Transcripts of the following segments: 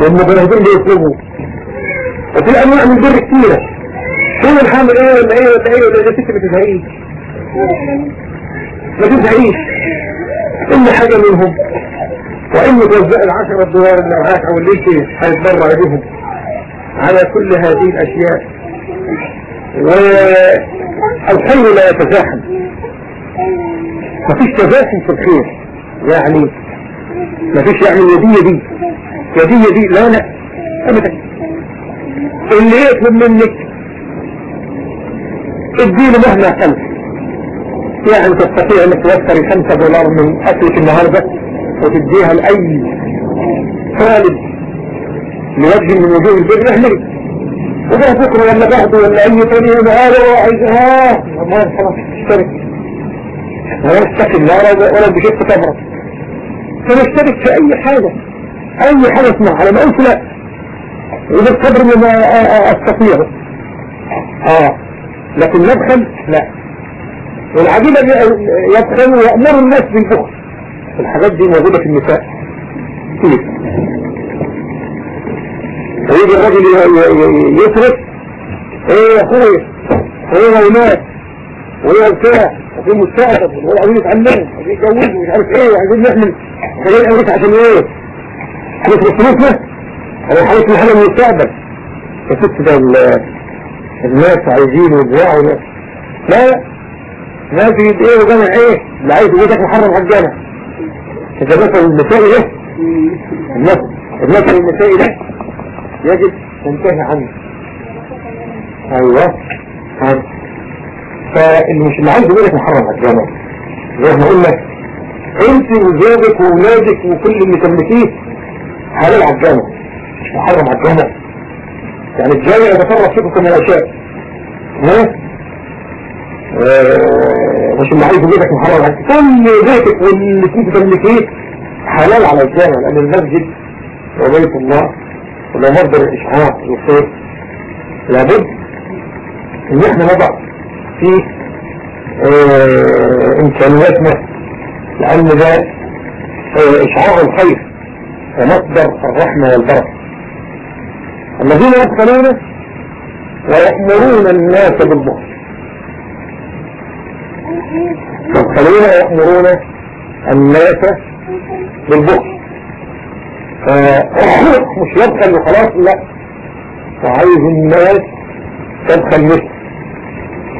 والمجاهدين بيطلبوا وفي انواع من البر كتيرة فين الحامل إيه ولا إيه ولا إيه ولا ده ست ما تزهقيش ما تزهقيش كل حاجة منهم. وإن توزع العشرة دولار اللي معاك أو اللي انت هيتبرع بهم. على كل هذه الأشياء. والخير لا يتزاحم. مفيش تزاحم في الخير. يعني مفيش يعني يدية دي يدية دي لا لا. أبدا. اللي يطلب منك اديله مهما كان. يعني تستطيع انك توفري خمسة دولار من أكلك النهاردة وتديها لأي طالب لوجه من وجوه البر. أهلي وده بكرة ولا بعده ولا أي تاني هذا عايز آه ما خلاص اشترك ولا اشتكي لا ولا بجبت كاميرا فنشترك في أي حاجة. أي حاجة اسمها على ما قلت لا. وبالقدر ما استطيع آه لكن نبخل لا. والعجيبة يبخل ويأمر الناس بالبخل. الحاجات دي موجودة في النساء. كتير ويجي الراجل يصرف إيه يا اخويا إيه هناك وايه بتاع وفي مستقبل ولا عايزين يتعلموا عايزين يتجوزوا مش عارف إيه عايزين نعمل أمريكا عشان إيه؟ هنصرف فلوسنا هو حاجة الحاجة المستقبل يا ست ده الناس عايزين يبيعوا لا لا في إيه وجمع إيه؟ اللي عايز يجيك محرم على الجامع إذا مثل المسائي ده المثل المثل المسائي ده يجب تنتهي عنه. أيوه فاللي مش اللي عايز يجيك محرم الجامع زي ما قلنا أنت وزوجك وأولادك وكل اللي تملكيه حلال على الجامع مش محرم على الجامع يعني الجامع يتصرف فيكم كما يشاء ها؟ مش اللي عايز يجيبك محرم. على كل بيتك واللي كنت تملكيه حلال على الجامع لأن المسجد وبيت الله ولا مصدر الإشعاع والخير. لابد إن إحنا نضع فيه آه إمكانياتنا لأن ده آه إشعاع الخير. ومصدر الرحمة والبركة. الذين يدخلون ويأمرون الناس بالبخل يدخلون ويأمرون الناس بالبخل مش يدخل وخلاص لا. وعايز الناس تدخل مثل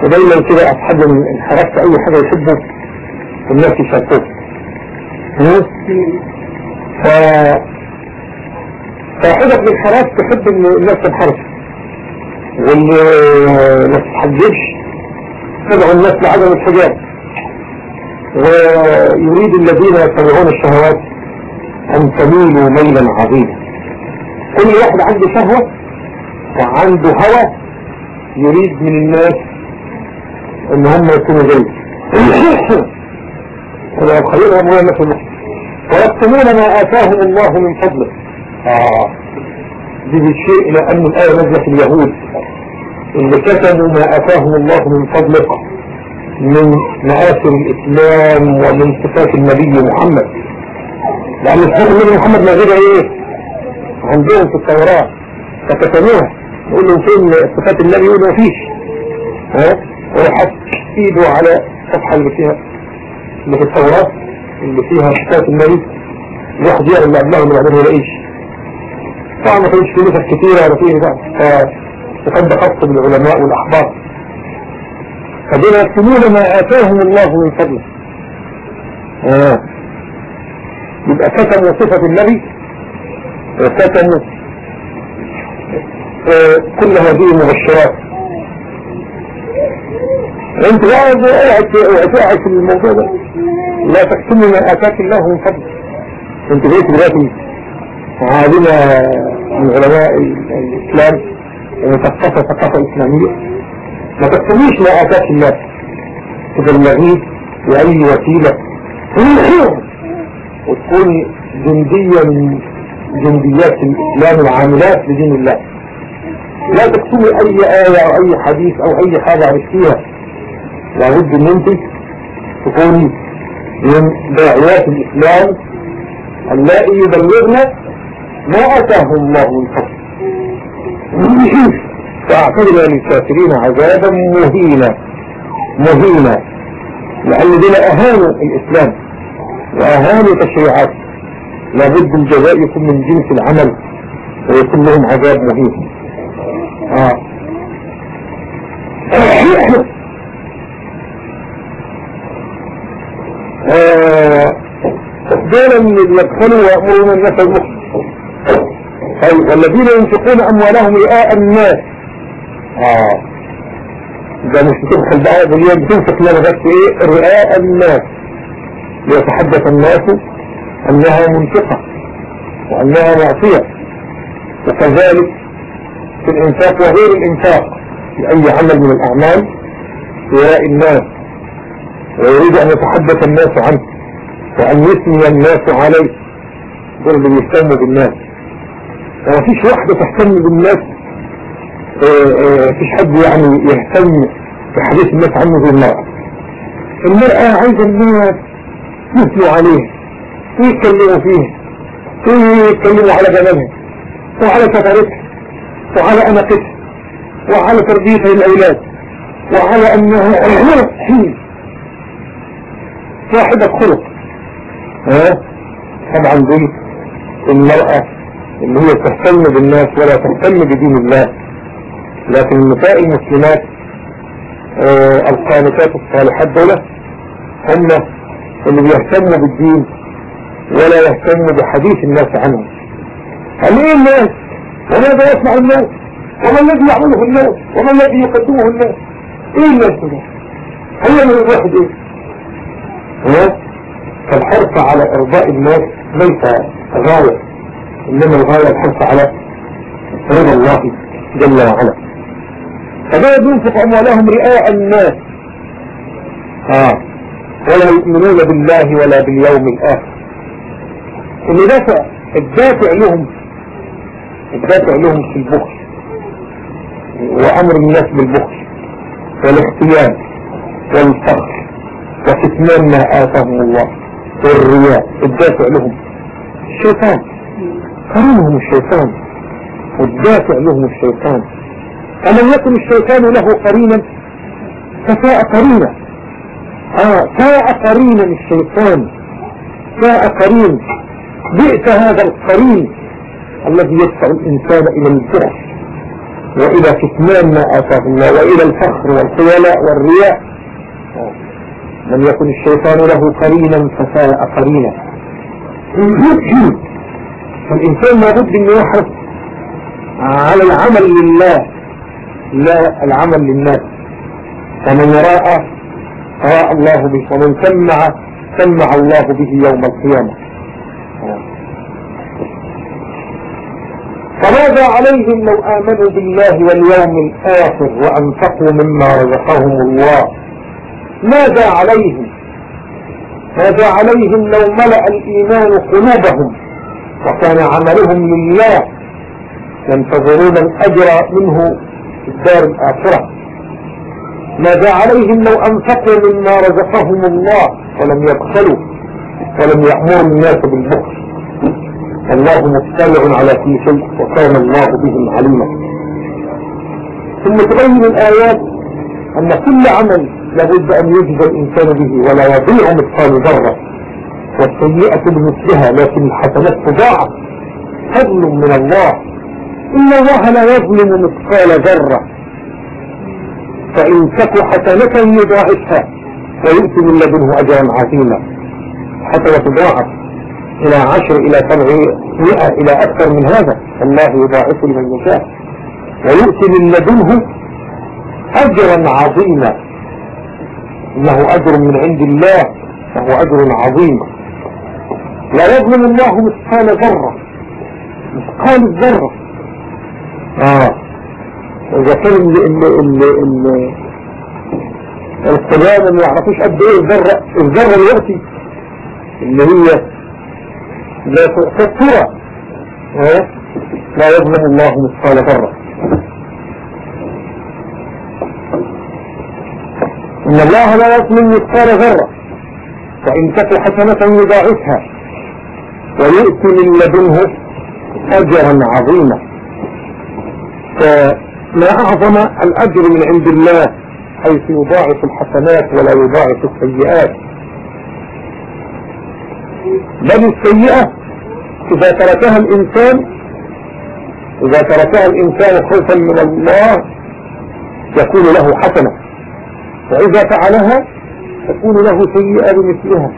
ودايما كده أصحاب الانحراف في أي حاجة يحبوا والناس يشاركوه ف صاحبة الانحراف تحب الناس تنحرف واللي ما تتحجبش تدعو الناس لعدم الحجاب. ويريد الذين يتبعون الشهوات أن تميلوا ميلا عظيما. كل واحد عنده شهوة وعنده هوى يريد من الناس إن هم يكونوا زيه ويبخلون اموال الناس ويكتمون ما آتاهم الله من فضله. آه. دي بالشيء لأن الآية نزلت اليهود. اللي كتبوا ما أتاهم الله من فضله من مآثر الإسلام ومن صفات النبي محمد. لأن صفات النبي محمد موجودة إيه؟ عندهم في التوراة فكتبوها يقول لهم فين صفات النبي؟ يقول ما فيش. ها؟ وراح ايده على الصفحة اللي فيها اللي في التوراة. اللي فيها صفات النبي الواحد يقرا اللي قبلها واللي بعدين ما يلاقيش طبعا ما كانش فيه نسخ كتيرة ولا فيه بقى فقد خاص بالعلماء والأحبار فدول يكتبون ما آتاهم الله من فضله. آه. يبقى كتموا صفة النبي وكتموا آه كل هذه المبشرات. انت قاعد قاعد في الموضوع ده. لا تكتموا ما آتاك الله من فضله انت بقيت دلوقتي عالمة من علماء الإسلام ومثقفة ثقافة إسلامية. ما تكتبيش ما آتاك الله تبلغيه بأي وسيلة. وتكون جندية من جنديات الإسلام العاملات لدين الله. لا تكتبي أي آية أو أي حديث أو أي حاجة عرفتيها. لابد أن أنت تكوني من داعيات الإسلام اللائي يبلغنا ما أتاهم الله من فضل. فأعتبر للكافرين عذابا مهينا. مهينا. لأن دول أهانوا الإسلام وأهانوا تشريعات لابد الجزاء يكون من جنس العمل ويكون لهم عذاب مهين. آه. آه. من يدخلوا ويأمرون الناس المخ طيب والذين ينفقون أموالهم رئاء الناس. آه. ده مش بتدخل بقى باليوم بتنفق لنا بس إيه؟ رئاء الناس. ليتحدث الناس أنها منفقة وأنها معصية. وكذلك في الإنفاق وغير الإنفاق اي عمل من الأعمال رئاء الناس. ويريد أن يتحدث الناس عنه وأن يثني الناس عليه. دول اللي بيهتموا بالناس. ومفيش واحدة تهتم بالناس مفيش حد يعني يهتم بحديث الناس عنه زي المرأة. المرأة عايزة الناس يثنوا عليه ويتكلموا فيه ويتكلموا على جمالها وعلى سفرتها وعلى أناقتها وعلى تربيتها للأولاد وعلى أنها صاحبة خلق ها؟ طبعا دي المرأة اللي هي تهتم بالناس ولا تهتم بدين الله. لكن النساء المسلمات آه القانتات الصالحات دول هم اللي بيهتموا بالدين ولا يهتموا بحديث الناس عنهم. هل إيه الناس؟ وماذا يسمع الناس؟ وما الذي يعمله الناس؟ وما الذي يقدمه الناس؟ إيه الناس ده هل من الواحد إيه؟ فالحرص على إرضاء الناس ليس غاية إنما الغاية الحرص على رضا الله جل وعلا. فلا ينفق أموالهم رئاء الناس. آه ولا يؤمنون بالله ولا باليوم الآخر. اللي دافع الدافع لهم الدافع لهم في البخل وأمر الناس بالبخل والاختيان والفخر وكتمان ما آتاهم الله والرياء الدافع لهم. الشيطان. قرنهم الشيطان. والدافع لهم الشيطان. ألم يكن الشيطان له قرينا فساء قرينا. آه ساء قرينا الشيطان. ساء قرين. بئس هذا القرين الذي يدفع الإنسان إلى الجرح وإلى كتمان ما آتاه الله وإلى الفخر والخيلاء والرياء. لم يكن الشيطان له قرينا فساء قرينا. فالإنسان لابد أن يحرص على العمل لله لا العمل للناس. فمن راى رأى الله به ومن سمع سمع الله به يوم القيامة. فماذا عليهم لو آمنوا بالله واليوم الآخر وأنفقوا مما رزقهم الله؟ ماذا عليهم؟ ماذا عليهم لو ملأ الإيمان قلوبهم وكان عملهم لله ينتظرون الأجر منه في الدار الآخرة؟ ماذا عليهم لو أنفقوا مما رزقهم الله ولم يبخلوا ولم يأمروا الناس بالبخل؟ الله مطلع على كل شيء وكان الله بهم عليما. ثم تبين الآيات أن كل عمل لابد أن يجزى الإنسان به ولا يضيع مثقال ذرة. والسيئة بمثلها لكن الحسنات تضاعف. فضل من الله. إن الله لا يظلم مثقال ذرة. فإن تك حسنة يضاعفها ويؤتي من لدنه أجرا عظيما. حتى يتضاعف إلى عشر إلى سبعمائة إلى أكثر من هذا. الله يضاعف لمن يشاء. ويؤتي من لدنه أجرا عظيما. إنه أجر من عند الله فهو أجر عظيم. لا يظلم الله مثقال ذرة مثقال الذرة آه. إذا كان اللي اللي اللي القدامى ما يعرفوش قد إيه الذرة الذرة دلوقتي اللي هي لا تؤثر آه. لا يظلم الله مثقال ذرة. إن الله لا يظلم مثقال ذرة فإن تك حسنة يضاعفها. ويؤتي من لدنه أجرا عظيما. فما أعظم الأجر من عند الله حيث يضاعف الحسنات ولا يضاعف السيئات. بل السيئة إذا تركها الإنسان إذا تركها الإنسان خوفا من الله يكون له حسنة. وإذا فعلها تكون له سيئة بمثلها.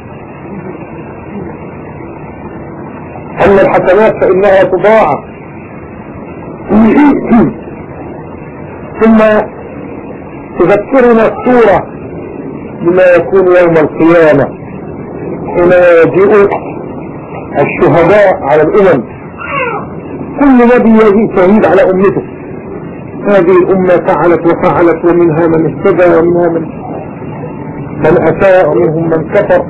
أما الحسنات فإنها تضاعف. ثم تذكرنا الصورة بما يكون يوم القيامة. حين يجيء الشهداء على الأمم. كل نبي يجي شهيد على أمته. هذه الأمة فعلت وفعلت ومنها من اهتدى ومنها من من أساء ومنهم من كفر.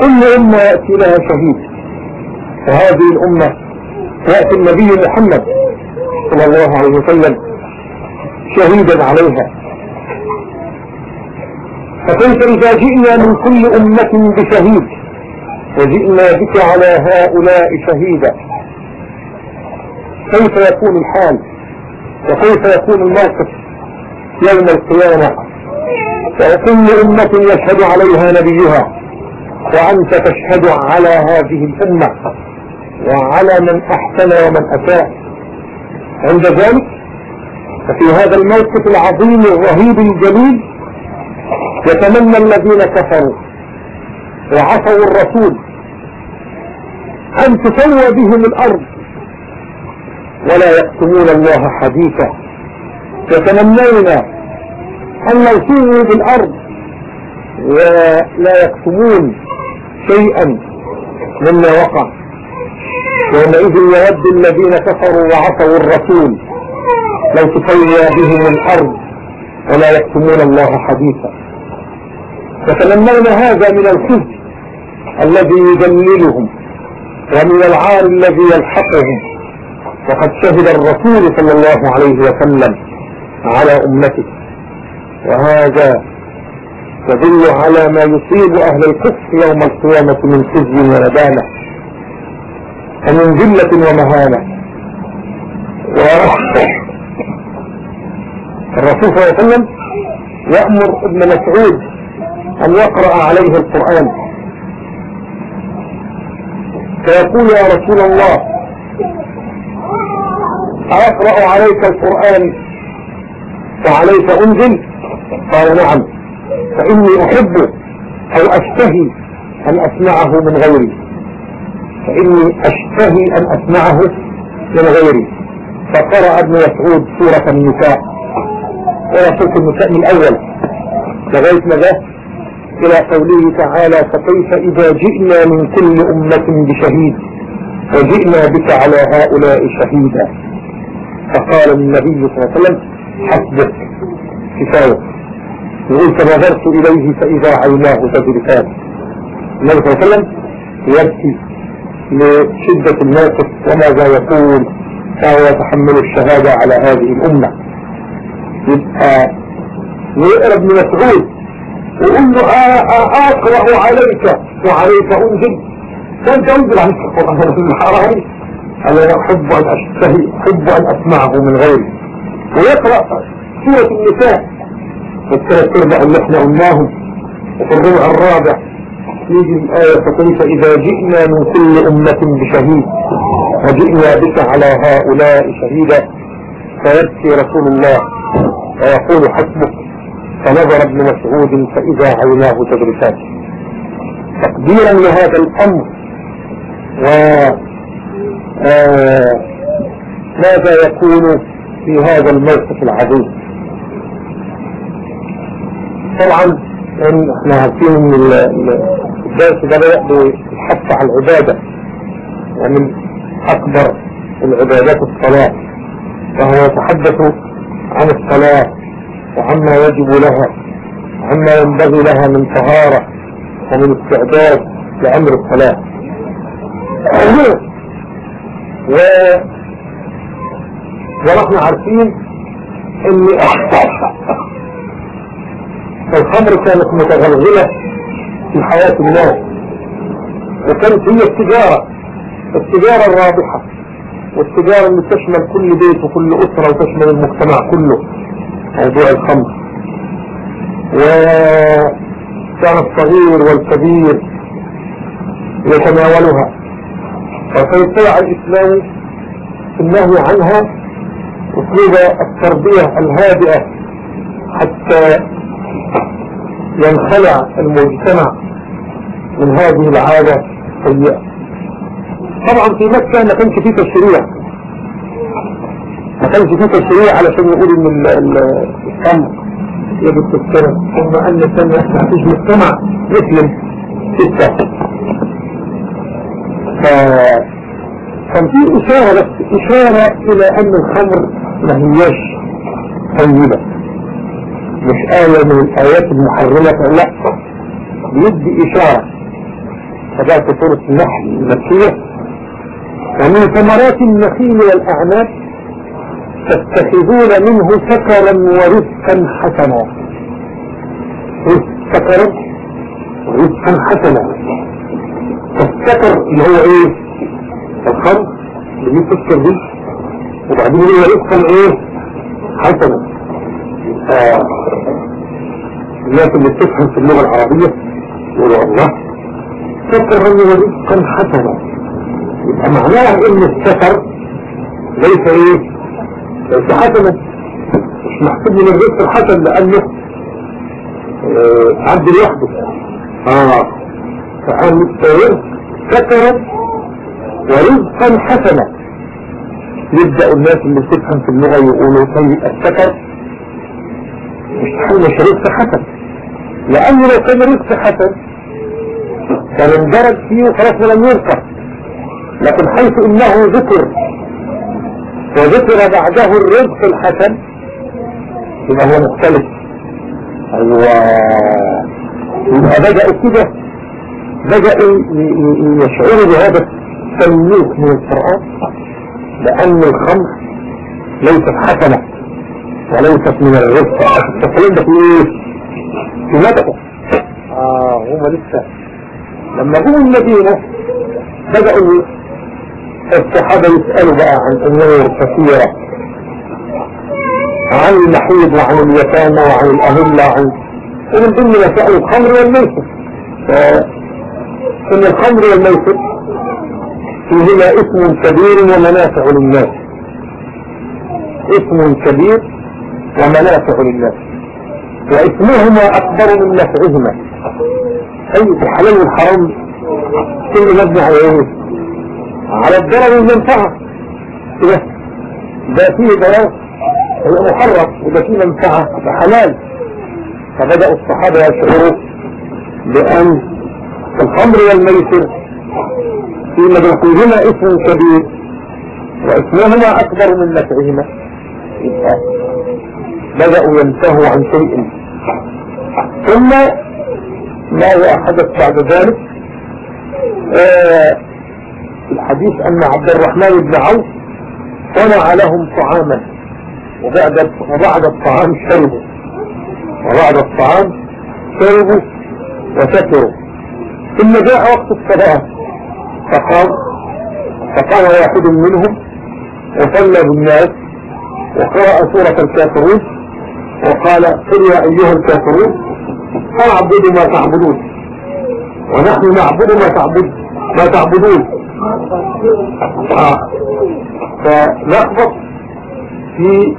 كل أمة يأتي لها شهيد. وهذه الأمة يأتي النبي محمد صلى الله عليه وسلم شهيدا عليها. فكيف إذا جئنا من كل أمة بشهيد؟ وجئنا بك على هؤلاء شهيدا. كيف يكون الحال؟ وكيف يكون الموقف يوم القيامة؟ وكل أمة يشهد عليها نبيها وأنت تشهد على هذه الأمة وعلى من أحسن ومن أساء عند ذلك ففي هذا الموقف العظيم الرهيب الجليل يتمنى الذين كفروا وعصوا الرسول أن تسوى بهم الأرض ولا يكتمون الله حديثا يتمنون أن يصيروا بالأرض ولا يكتمون شيئا مما وقع. يومئذ يود الذين كفروا وعصوا الرسول لو تسوى بهم الأرض ولا يكتمون الله حديثا يتمنون هذا من الخزي الذي يذللهم ومن العار الذي يلحقهم. وقد شهد الرسول صلى الله عليه وسلم على أمته. وهذا يدل على ما يصيب أهل الكفر يوم القيامة من خزي وندامة ومن ذلة ومهانة. الرسول صلى الله عليه وسلم يأمر ابن مسعود أن يقرأ عليه القرآن. فيقول يا رسول الله أقرأ عليك القرآن وعليك أنزل؟ قال نعم. فإني أحب أو أشتهي أن أسمعه من غيري. فإني أشتهي أن أسمعه من غيري. فقرأ ابن مسعود سورة النساء. سورة النساء من الأول. لغاية ما إلى قوله تعالى فكيف إذا جئنا من كل أمة بشهيد وجئنا بك على هؤلاء شهيدا. فقال النبي صلى الله عليه وسلم حسبك. كفاية يقول فنظرت إليه فإذا عيناه تجرفان النبي صلى الله عليه وسلم يبكي لشدة الموقف وماذا يقول فهو يتحمل الشهادة على هذه الأمة. يبقى ويقرا ابن مسعود ويقول له أقرأ عليك وعليك أنزل. فأنت أنزل عليك القرآن أنا أحب أن أشتهي أحب أن أسمعه من غيري ويقرأ سورة النساء. والثلاث ارباع اللي إحنا قلناهم وفي الربع الرابع. يجي الآية فكيف إذا جئنا من كل أمة بشهيد. وجئنا بك على هؤلاء شهيدا. فيبكي رسول الله. ويقول حسبك. فنظر ابن مسعود فإذا عيناه تدرسان تقديرا لهذا الأمر. و ماذا يكون في هذا الموقف العظيم؟ طبعا إحنا عارفين إن الدرس ده بدأ بالحث على العبادة ومن أكبر العبادات الصلاة وهو يتحدث عن الصلاة وعما يجب لها وعما ينبغي لها من طهارة ومن استعداد لأمر الصلاة. و ونحن عارفين ان الخمر كانت متغلغلة في حياة الناس وكانت هي التجارة التجارة الرابحة والتجارة اللي تشمل كل بيت وكل أسرة وتشمل المجتمع كله موضوع الخمر. وكان الصغير والكبير يتناولها. فسيطلع الإسلام في النهي عنها أسلوب التربية الهادئة حتى ينخلع المجتمع من هذه العادة السيئة. طبعا في مكة ما كانش فيه تشريع. ما كانش فيه تشريع علشان يقول إن الخمر يجب تذكره ثم السنة ما فيش مجتمع مسلم ستة كان في إشارة بس إشارة إلى أن الخمر ما هياش طيبة مش آية من الآيات المحرمة. لا. بيدي إشارة. فذات سورة النحل المكية. ومن ثمرات النخيل والأعناب تتخذون منه سكرا ورزقا حسنا. سكرا ورزقا حسنا. السكر اللي هو إيه؟ الخمر اللي تسكر دي وبعدين هو رزقا إيه؟ حسنا. آه. الناس اللي بتفهم في اللغة العربية يقولوا الله سكرا ورزقا حسنا. يبقى معناها إن السكر ليس إيه؟ ليس حسنا. مش محسوب من الرزق الحسن لأنه آه عبد لوحده آه. رزق سكرا ورزقا حسنا. يبدأ الناس اللي بتفهم في اللغة يقولوا طيب السكر. مش مش رزق حسن. لأنه لو كان رزق حسن كان اندرج فيه وخلاص ولم يذكر. لكن حيث إنه ذكر وذكر بعده الرزق الحسن يبقى هو مختلف. أيوه يبقى بدأوا كده. بدأوا يشعروا بهذا التمييز من القرآن لأن الخمر ليست حسنة وليست من الرزق. التقليل ده في إيه؟ في مدى آه هم لسه. لما جوا المدينة بدأوا الصحابة يسألوا بقى عن أمور كثيرة عن المحيض وعن اليتامى وعن الأهلة وعن ومن ضمن مسائل الخمر والميسر إن الخمر والميسر فيهما اسم كبير ومنافع للناس. اسم كبير ومنافع للناس. واسمهما أكبر من نفعهما. أي الحلال والحرام كل مبني على إيه؟ على الضرر والمنفعة. كده ده فيه ضرر هو محرم. وده فيه منفعة حلال فبدأوا الصحابة يشعروا بأن الخمر والميسر. في مدرسهما اسم كبير واسمهما أكبر من نفعهما. بدأوا ينتهوا عن شيء. ثم ما حدث بعد ذلك؟ آه الحديث أن عبد الرحمن بن عوف صنع لهم طعاما وبعد وبعد الطعام شربوا. وبعد الطعام شربوا وسكروا. ثم جاء وقت الصلاة فقام فقام واحد منهم وصلى بالناس وقرأ سورة الكافرون وقال قل يا أيها الكافرون أعبد ما تعبدون. ونحن نعبد ما تعبد ما تعبدون. فلخبط في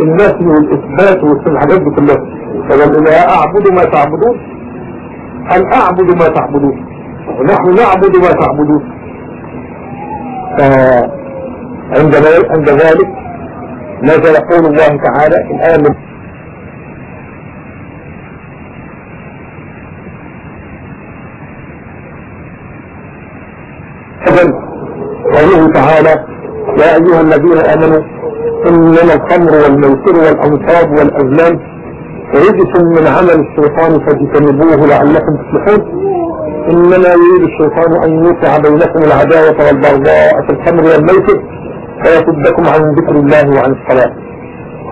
النفي والإثبات والحاجات دي كلها فقال لا أعبد ما تعبدون أن أعبد ما تعبدون. ونحن نعبد ما تعبدون. عند عند ذلك نزل قول الله تعالى الآن من قوله تعالى يا أيها الذين آمنوا إنما الخمر والميسر والأنصاب والأزلام رجس من عمل الشيطان فاجتنبوه لعلكم تفلحون. إنما يريد الشيطان أن يوقع بينكم العداوة والبغضاء في الخمر والميسر فيصدكم عن ذكر الله وعن الصلاة.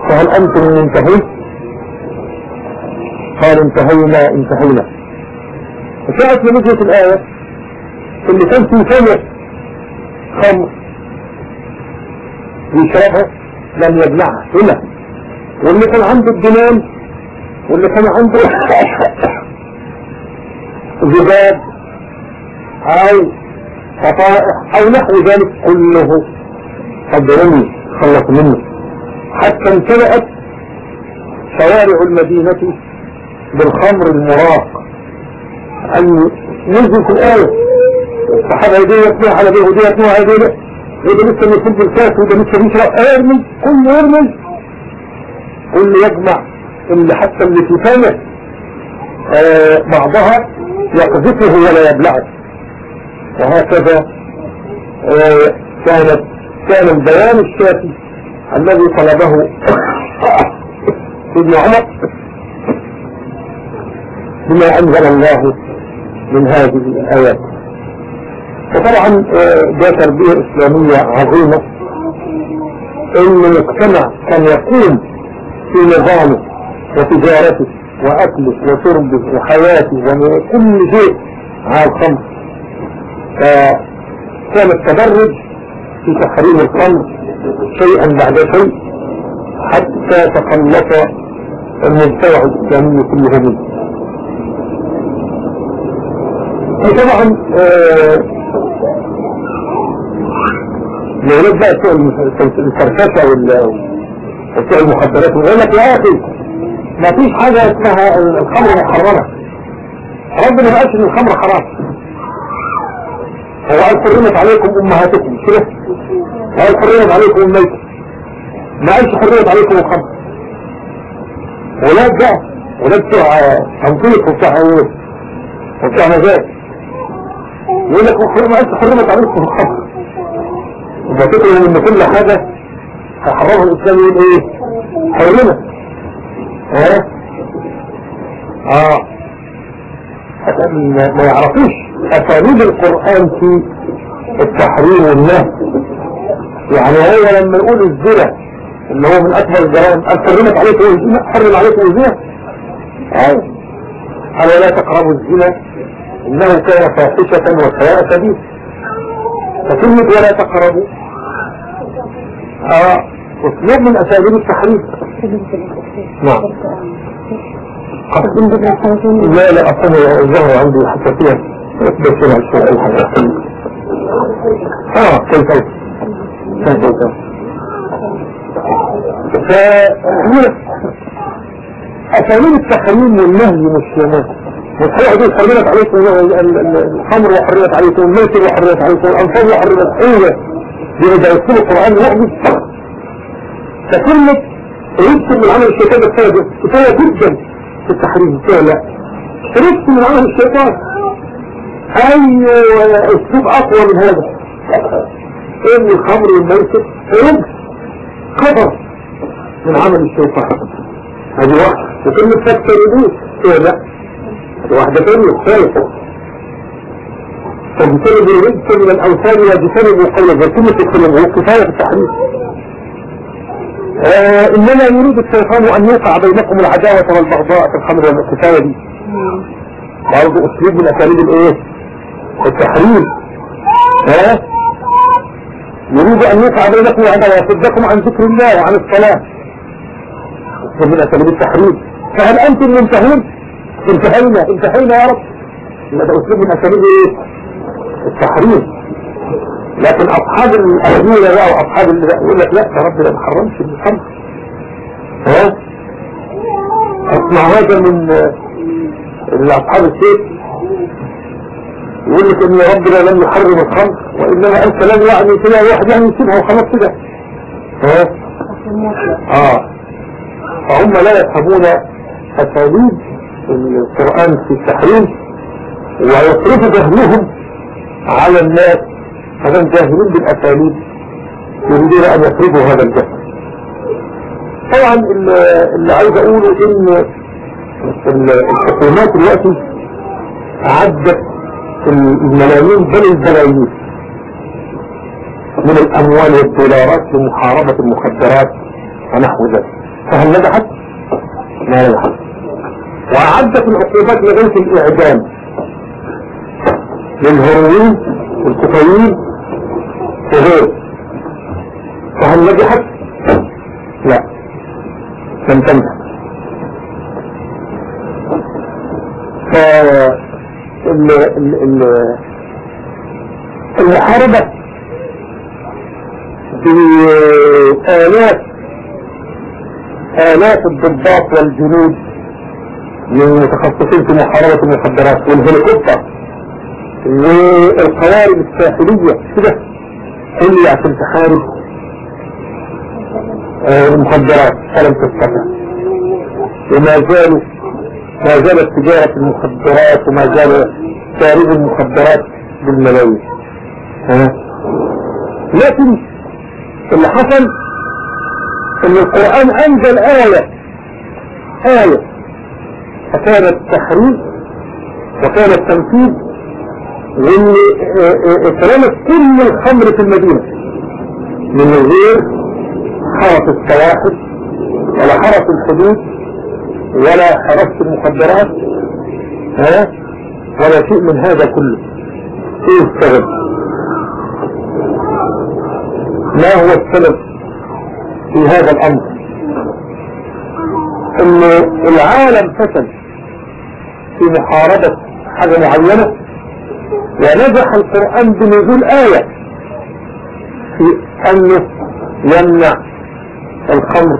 فهل أنتم منتهون؟ قال انتهينا انتهينا. من نزلة الآية اللي كان في ثانية خمر. يشربها لم يبلعها هنا واللي كان عنده الجنان واللي كان عنده زباد أو فطائح أو نحو ذلك كله. قدرني خلص منه. حتى امتلأت شوارع المدينة بالخمر المراق. أن ينزل في الآية. الصحابة يديه يطلع على بيه وديه يطلع على بيه وده لسه يكون بالكاس وده لسه بيشرب أرمي كل يرمي. كل يجمع. اللي حتى اللي في فمه آه بعضها يقذفه ولا يبلعه. وهكذا آه كانت كان البيان الشافي الذي طلبه ابن عمر بما أنزل الله من هذه الآيات. وطبعا ده تربية إسلامية عظيمة. إن المجتمع كان يقوم في نظامه وتجارته وأكله وشربه وحياته وكل شيء على الخمر فكان التدرج في تحريم الخمر شيئا بعد شيء حتى تخلص المجتمع الإسلامي كله منه وطبعا الولاد بقى بتوع الفرششه وبتوع المخدرات ويقول لك يا أخي ما فيش حاجة اسمها الخمر محرمة. ربنا ما قالش إن الخمر حرام. هو قال حرمت عليكم أمهاتكم مش كده؟ قال حرمت عليكم الميت ما قالش حرمت عليكم الخمر. ولاد بقى ولاد بتوع تنطيق وبتوع وبتوع مزاج. يقول لك حرمت حرمت عليكم الخمر. يبقى فكرة إن كل حاجة هيحرمها الاسلام يقول إيه؟ حرمت ها آه. ما يعرفوش. أساليب القرآن في التحريم والنهي. يعني هو لما يقول الزنا اللي هو من أكبر الجرائم قال حرمت عليكم الزنا؟ حرم عليكم الزنا؟ آه قال لا تقربوا الزنا إنه كان فاحشة وسواء سبيل. فكلمة ولا تقربوا. آه. اسلوب من أساليب التحريف نعم. لا لا أصلا الظهر عندي حساسية بس مع الشيء الحاجة آه كيف كيف كيف فأساليب التحريم والنهي مش والحقيقة دي حرمت عليكم الخمر وحرمت عليكم الميتر وحرمت عليكم الأنفال وحرمت. أيوة. دي إذا يكتب القرآن لوحده فكلمة رزق من عمل الشيطان الثالث كفاية جدا في التحريم. كفاية لا رزق من عمل الشيطان. أي أسلوب أقوى من هذا؟ إن الخمر والميتر رزق خبر من عمل الشيطان. هذه واحدة. وكلمة فكر يدوس كفاية لا واحدة ثانية ثالثة فاجتنبوا الرجس من الأوثان واجتنبوا قول الزكيمة الكلمة وكفاية في التحريف آه إنما يريد الشيطان أن يوقع بينكم العداوة والبغضاء في الخمر والكفاية دي برضه أسلوب من أساليب الإيه؟ التحريم. ها؟ يريد أن يوقع بينكم العداوة. ويصدكم عن ذكر الله وعن الصلاة. أسلوب من أساليب التحريم. فهل أنتم منتهون؟ انتهينا انتهينا يا رب. يبقى ده أسلوب من أساليب إيه التحريم. لكن أصحاب الاهلية بقى وأصحاب اللي بقى يقول لك لا يا رب ده ما حرمش الخمر ها؟ أسمع هذا من أصحاب السيف يقول لك إن ربنا لم يحرم الخمر وإنما أنت لم يعني كده واحد يعني يسيبها وخلاص كده ها؟ آه. فهم لا يفهمون أساليب القرآن في التحريم ويصرف جهلهم على الناس. فهم جاهلين بالأساليب يريدون أن يصرفوا هذا الجهل. طبعا اللي عايز أقوله إن الحكومات دلوقتي عدت الملايين بل البلايين من الأموال والدولارات لمحاربة المخدرات ونحو ذلك. فهل نجحت؟ لا نجحت. وأعدت العقوبات لغاية الإعدام. للهروين والكوكايين وغيره فهل نجحت؟ لا. لم تنجح. المحاربة بآلاف آلاف الضباط والجنود من متخصصين في محاربة المخدرات والهليكوبتر والقوارب الساحلية. كده كل عشان تحارب آه، المخدرات. فلم تستطع وما زالوا ما زالت تجارة المخدرات وما زال تاريخ المخدرات بالملايين. لكن اللي حصل إن القرآن أنزل آية. آية. فكان التحريم وكان التنفيذ اترمت كل الخمر في المدينة. من غير حرس السواحل ولا حرس الحدود ولا حرس المخدرات ها؟ ولا شيء من هذا كله. إيه السبب ما هو السبب في هذا الأمر؟ إن العالم فشل في محاربة حاجة معينة ونجح القرآن بنزول آية في أنه يمنع الخمر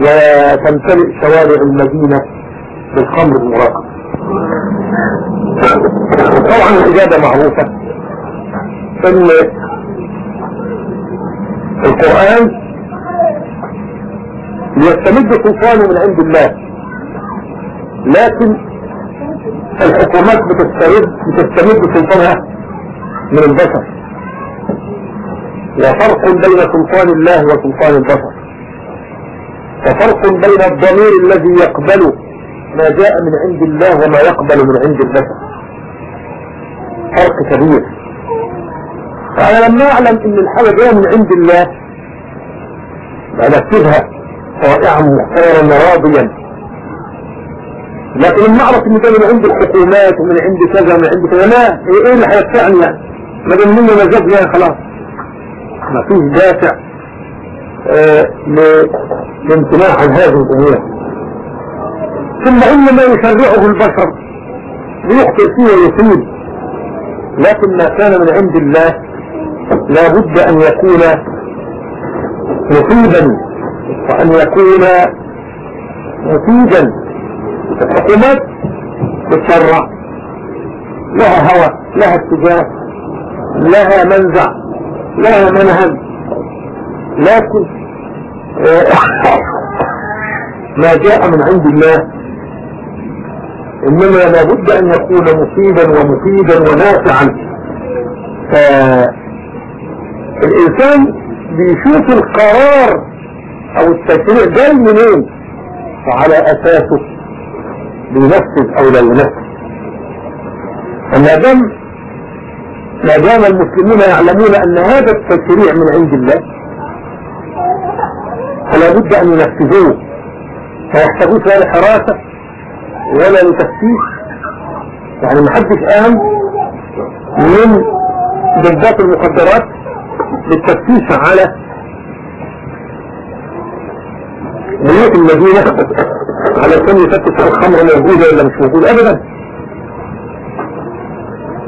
وتمتلئ شوارع المدينة بالخمر المراقب طبعا الإجابة معروفة. إن القرآن يستمد سلطانه من عند الله لكن الحكومات بتستمد بتستمد سلطانها من البشر. وفرق بين سلطان الله وسلطان البشر. وفرق بين الضمير الذي يقبل ما جاء من عند الله وما يقبل من عند البشر. فرق كبير. فأنا لما أعلم إن الحاجة جاية من عند الله. بنفذها رائعا محترما راضيا لكن أعرف إن ده من عند الحكومات ومن عند كذا ومن عند كذا. لا إيه اللي هيدفعني ما دام منه مزاج يعني خلاص. ما فيش دافع آه لامتناع عن هذه الأمور. ثم إن ما يشرعه البشر ليخطئ فيه ويصيب لكن ما كان من عند الله لا بد أن يكون مفيدا وأن يكون مفيدا الحكومات تتشرع لها هوى لها اتجاه لها منزع لها منهج. لكن ما جاء من عند الله إنما لابد أن يكون مفيدا ومفيدا ونافعا. الإنسان بيشوف القرار أو التشريع جاي منين؟ وعلى أساسه. بينفذ أو لا ينفذ فما دام ما دام المسلمون يعلمون أن هذا التشريع من عند الله فلا بد أن ينفذوه. فيحتاجوش لا لحراسة ولا لتفتيش. يعني ما حدش قام من ضباط المخدرات للتفتيش على بيوت المدينة علشان يفتش الخمر موجودة ولا مش موجودة ابدا.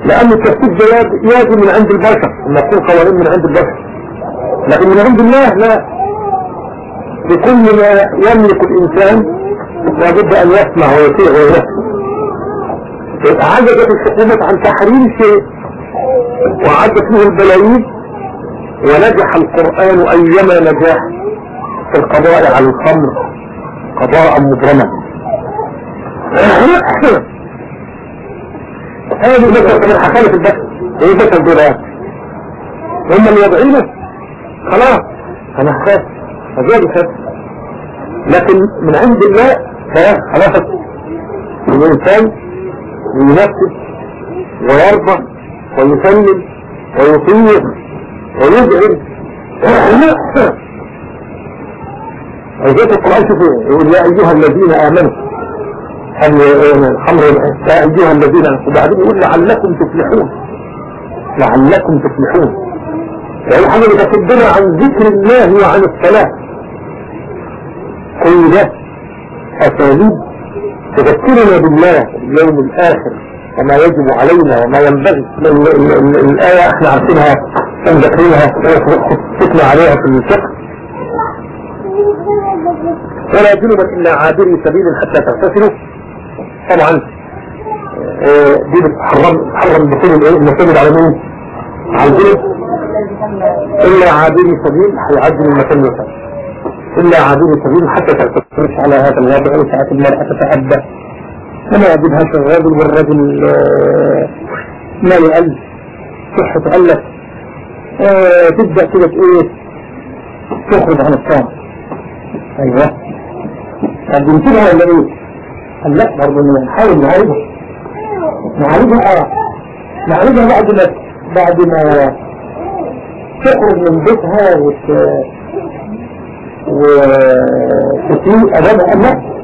لأن التفتيش ده يجي من عند البشر. لما تكون قوانين من عند البشر. لكن من عند الله لا. بكل ما يملك الإنسان لابد أن يسمع ويطيع وينفذ. عجزت الحكومة عن تحريم شيء. وعدت له البلايين. ونجح القرآن أيما نجاح. القضاء على الخمر قضاء مبرما هذه مثل من حكالة البث إيه بث الدولار هم اللي يضعينه. خلاص. أنا خاف هزاد خاف لكن من عند الله خلاص. الإنسان ينفذ ويرضى ويسلم ويطيع ويبعد أيضا القرآن شوفوا يقول يا أيها الذين آمنوا الحمر يا أيها الذين وبعدين يقول لعلكم تفلحون لعلكم تفلحون يعني حاجة بتصدنا عن ذكر الله وعن الصلاة كل ده أساليب تذكرنا بالله اليوم الآخر وما يجب علينا وما ينبغي الآية إحنا عارفينها ذكرينها خطنا عليها في الفقه ولا جنبا إلا عابري سبيل حتى تغتسلوا. طبعا آه، دي تحرم دخول الايه المساجد على مين على الجنب إلا عابري سبيل هيعدل المكان إلا عابري سبيل حتى تغتسلش على هذا الوضع وساعة المرأة تتعدى. وما يعجبهاش الرجل والرجل آه، ما يقل. صحة تألف آه، تبدأ كده إيه؟ تخرج عن الصام أيوه. بنسيبها ولا إيه قال لا برضه نحاول نعالجها نعالجها آه. نعالجها بعد ما بعد ما تخرج من بيتها وت وتسيء أمامها أم لا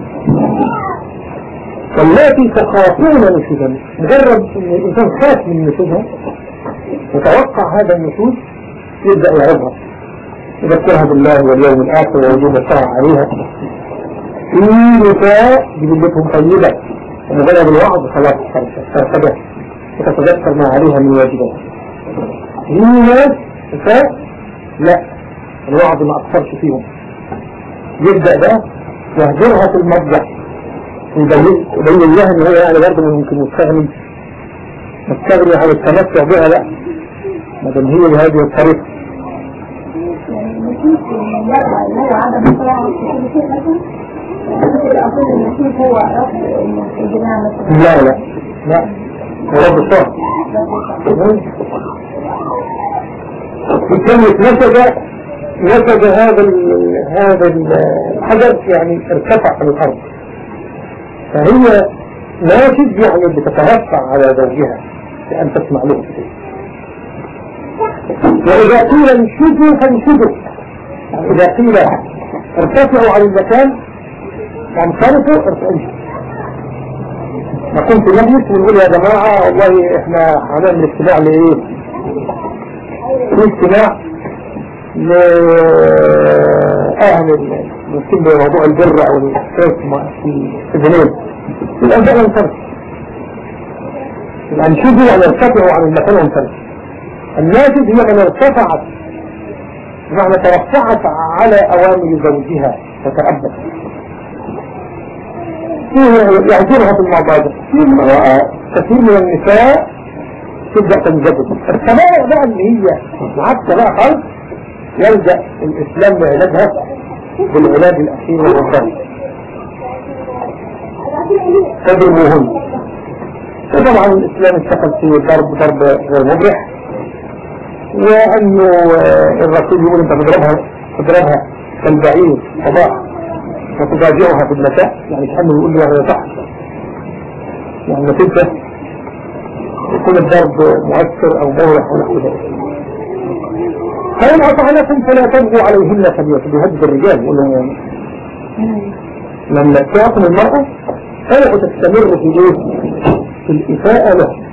فاللاتي تخافون نشوزا مجرد إن الإنسان خاف من نشوزها وتوقع هذا النشوز يبدأ يعرضها. يذكرها بالله واليوم الآخر ووجوب الشرع عليها. في نساء جبلتهم طيبة ومجرد الوعظ خلاص ترتبه وتتذكر ما عليها من واجبات في ناس نساء لا الوعظ ما أكثرش فيهم يبدأ ده يهجرها في المضجع ويبين لها ان هو يعني برضه ممكن يستغني يستغني عن التمتع بها لا ما دام هي بهذه الطريقة لا لا. لا. ورب الشهر بالتالي نسج نسج هذا هذا الحجر يعني ارتفع في الأرض. فهي ناشد يعني بتترفع على زوجها لأن تسمع له. وإذا قيل انشدوا فانشدوا. يعني إذا قيل ارتفعوا عن المكان وانصرفوا ارتفعوا نقوم في مجلس ونقول يا جماعة والله إحنا هنعمل اجتماع لإيه؟ في اجتماع لأهل المسلم بموضوع البر أو الاحساس في الجنين الانباء ينصرف الانشود يعني يرتفع عن المكان وينصرف الناجد هي من ارتفعت بمعنى ترفعت على أوامر زوجها فتأبت يعجبها في المعبادة في امرأة كثير من النساء تبدأ تنجبد التبارع بقى اللي هي عكس بقى خلق يلجأ الإسلام لعلاجها بالعلاج الأخير والرسالي تضربوهن وطبعا الإسلام اتخذ فيه ضرب ضرب غير مبرح. وأنه الرسول يقول أنت تضربها تضربها كالبعير. صباح وتراجعها في المساء يعني كأنه يقول لي هذا صح. يعني نتيجة يكون الضرب مؤثر أو مورح ونحو ذلك. فإن أطعنكم فلا تبغوا عليهن سبيلا بهدد الرجال يقول لهم يعني. لما تعطم المرأة فلا تستمر في إيه؟ في الإساءة له.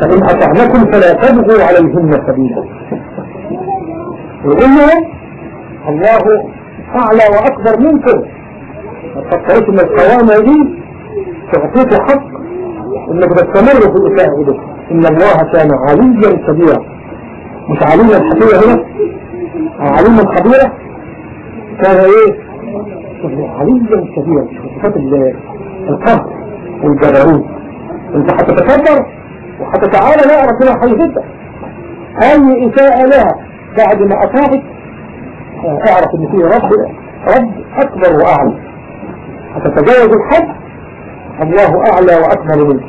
فإن أطعنكم فلا تبغوا عليهن سبيلا. يقول لهم الله أعلى وأكبر منكم. ما ان القوامة دي تعطيك حق إنك تستمر في الإساءة به إن الله كان عليا كبيرا. مش عليا حقيقة هنا؟ عليا خبيرة كان إيه؟ عليا كبيرا. صفات القهر والجبروت. أنت هتتكبر وهتتعالى لا ربنا هيهدك أي إساءة لها بعد ما اطاعت اعرف إن فيه رب رب أكبر وأعلى. هتتجاوز الحد؟ الله أعلى وأكبر منك.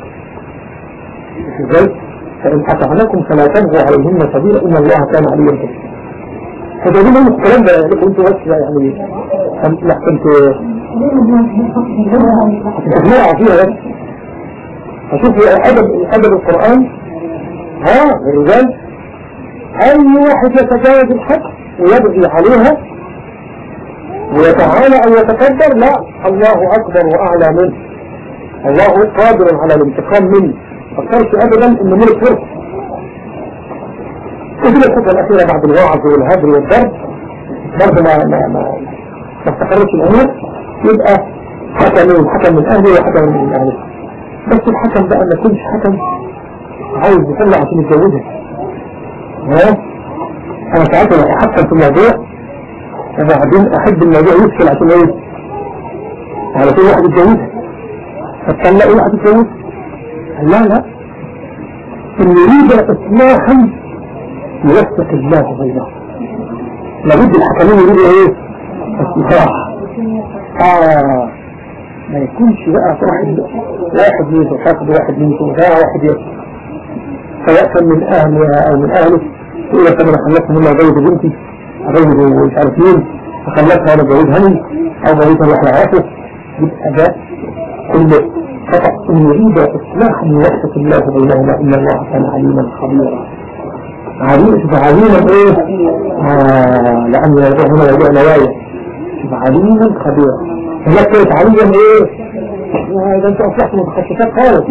إزاي؟ فإن اطعناكم فلا تبغوا عليهن سبيلا إن الله كان عليا كبيرا فده من الكلام ده لكم أنتوا بس يعني. لا كنت تجمع فيها بس. أشوف ادب أدب القرآن. ها الرجال أي واحد يتجاوز الحق ويبغي عليها. ويتعالى أو يتكبر لا الله أكبر وأعلى منه. الله قادر على الانتقام منه. فكرت ابدا إن ملك فرصة وفي الخطوة الأخيرة بعد الوعظ والهدر والضرب برضه ما ما ما ما استقرتش الأمور يبقى حكمين حكم من أهله وحكم من أهله. بس الحكم بقى ما يكونش حكم عايز يطلع عشان يتجوزها ها؟ أنا ساعات لو أحكم في الموضوع وبعدين أحب الموضوع يفشل عشان إيه؟ على كل واحد يتجوزها فتطلق واحد يتجوزها لا لا. إن يريد إصلاحا يوفق الله بينهم. لابد الحكمين يريدوا إيه؟ إصلاح. آه ما يكونش بقى واحد واحد يوسف فاقد واحد من يوسف واحد سواء كان من أهلها أو من أهله. تقول لك أنا خلصت منها جوز بنتي اجوز مش عارف مين فخلصها أنا جوز هني أو جوزها واحد يعرفه يبقى ده كله خطأ ان يريد اصلاحا يوفق الله بينهما ان الله كان عليما خبيرا. عليم شوف عليما إيه؟ آه يرجع هنا يرجع نوايا شوف عليما خبيرا. هناك كانت عليما إيه؟ ده أنت أصلحت متخصصات خالص.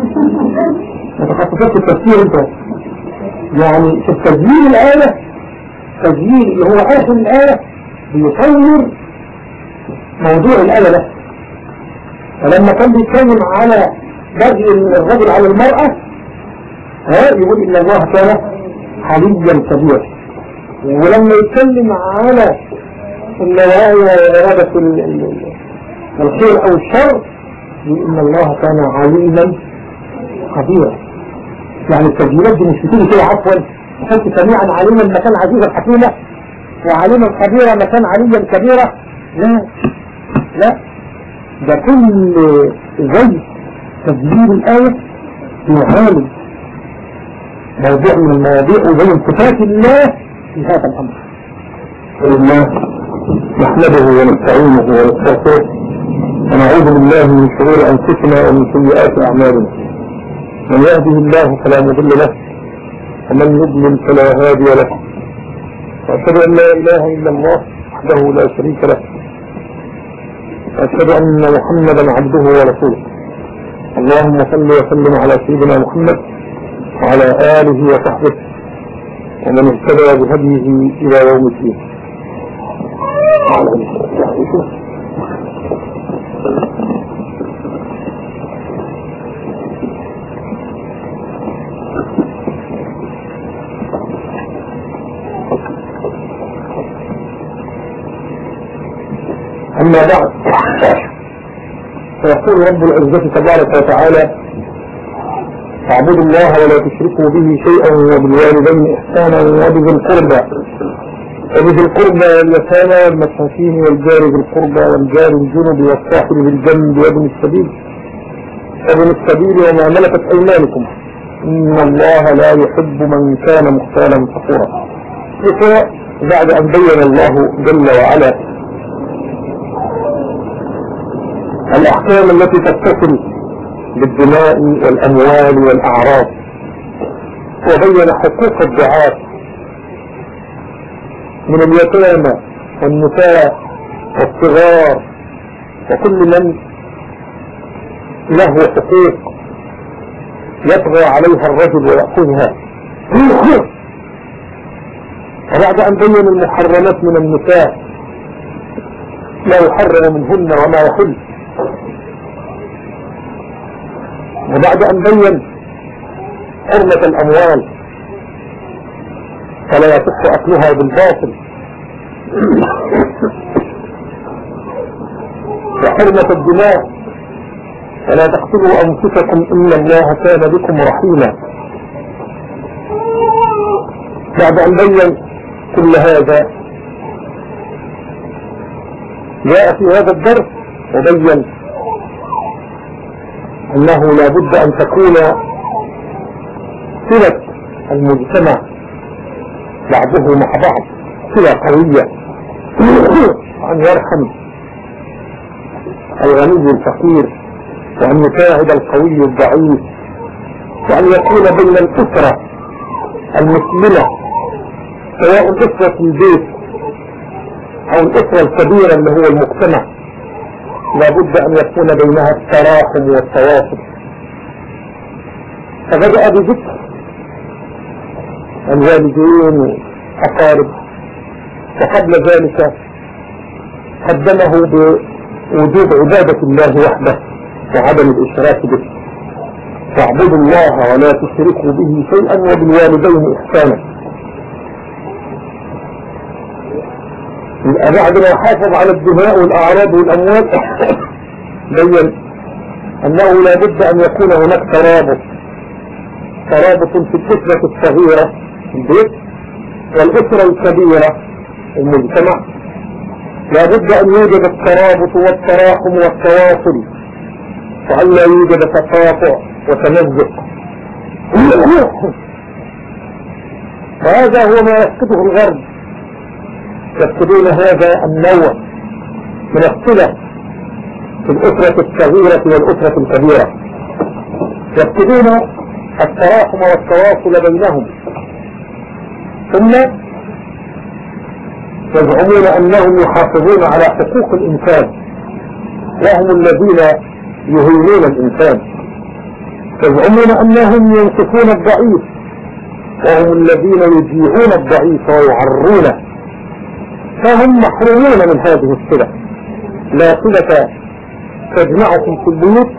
متخصصات في التفسير أنت. يعني شوف تسجيل الآية تسجيل اللي هو آخر الآية بيصور موضوع الآية ده. فلما كان بيتكلم على بدء الرجل على المرأة ها يقول إن الله كان حليا كبيرا ولما يتكلم على النوايا وإرادة الخير أو الشر إن الله كان عليما خبيرا يعني التسجيلات دي مش بتيجي كده عفوا. تحط سميعا عليما مكان عزيزا حكيما وعليما خبيرا مكان عليا كبيرا لا لا. ده كل زي تسجيل الآية يعالج موضوع من المواضيع وزي صفات الله في هذا الأمر. الله نحمده ونستعينه ونستغفره. ونعوذ بالله من شرور أنفسنا ومن سيئات أعمالنا. من يهده الله فلا مضل له ومن يضلل فلا هادي له. وأشهد أن لا إله إلا الله وحده لا شريك له. وأشهد أن محمدا عبده ورسوله. اللهم صل وسلم على سيدنا محمد وعلى آله وصحبه ومن اهتدى بهديه إلى يوم الدين. أما بعد. فيقول رب العزة تبارك وتعالى فاعبدوا الله ولا تشركوا به شيئا وبالوالدين إحسانا وبذي القربى. وبذي القربى واليتامى والمساكين والجار ذي القربى والجار الجنب والصاحب بالجنب وابن السبيل. وابن السبيل وما ملكت أيمانكم. إن الله لا يحب من كان مختالا فخورا. بعد أن بين الله جل وعلا. الأحكام التي تتصل بالدماء والأموال والأعراض. وبين حقوق الدعاة من اليتامى والنساء والصغار وكل من له حقوق يطغى عليها الرجل ويأخذها. وبعد أن بين المحرمات من النساء ما يحرم منهن وما يحل. وبعد أن بين حرمة الأموال فلا يصح أكلها بالباطل. وحرمة الدماء فلا تقتلوا أنفسكم إن الله كان بكم رحيما. بعد أن بين كل هذا جاء في هذا الدرس وبين أنه لا بد أن تكون صلة المجتمع بعضه مع بعض صلة قوية. وأن يرحم الغني الفقير وأن يساعد القوي الضعيف وأن يكون بين الأسرة المسلمة سواء أسرة البيت أو الأسرة الكبيرة اللي هو المجتمع. لابد أن يكون بينها التراحم والتواصل. فبدأ بذكر الوالدين والأقارب. وقبل ذلك قدمه بوجوب عبادة الله وحده وعدم الإشراك به. فاعبدوا الله ولا تشركوا به شيئا وبالوالدين إحسانا. بعد ما حافظ على الدماء والأعراض والأموال. بين أنه لا بد أن يكون هناك ترابط. ترابط في الأسرة الصغيرة البيت والأسرة الكبيرة المجتمع. لا بد أن يوجد الترابط والتراحم والتواصل وأن لا يوجد تقاطع وتمزق. وهذا هو ما يفقده الغرب. يفقدون هذا النوع من الصلة في الأسرة الصغيرة والأسرة الكبيرة. يفقدون التراحم والتواصل بينهم. ثم يزعمون أنهم يحافظون على حقوق الإنسان. وهم الذين يهينون الإنسان. يزعمون أنهم ينصفون الضعيف. وهم الذين يجيعون الضعيف ويعرونه. فهم محرومون من هذه الصلة. لا صلة تجمعكم في البيوت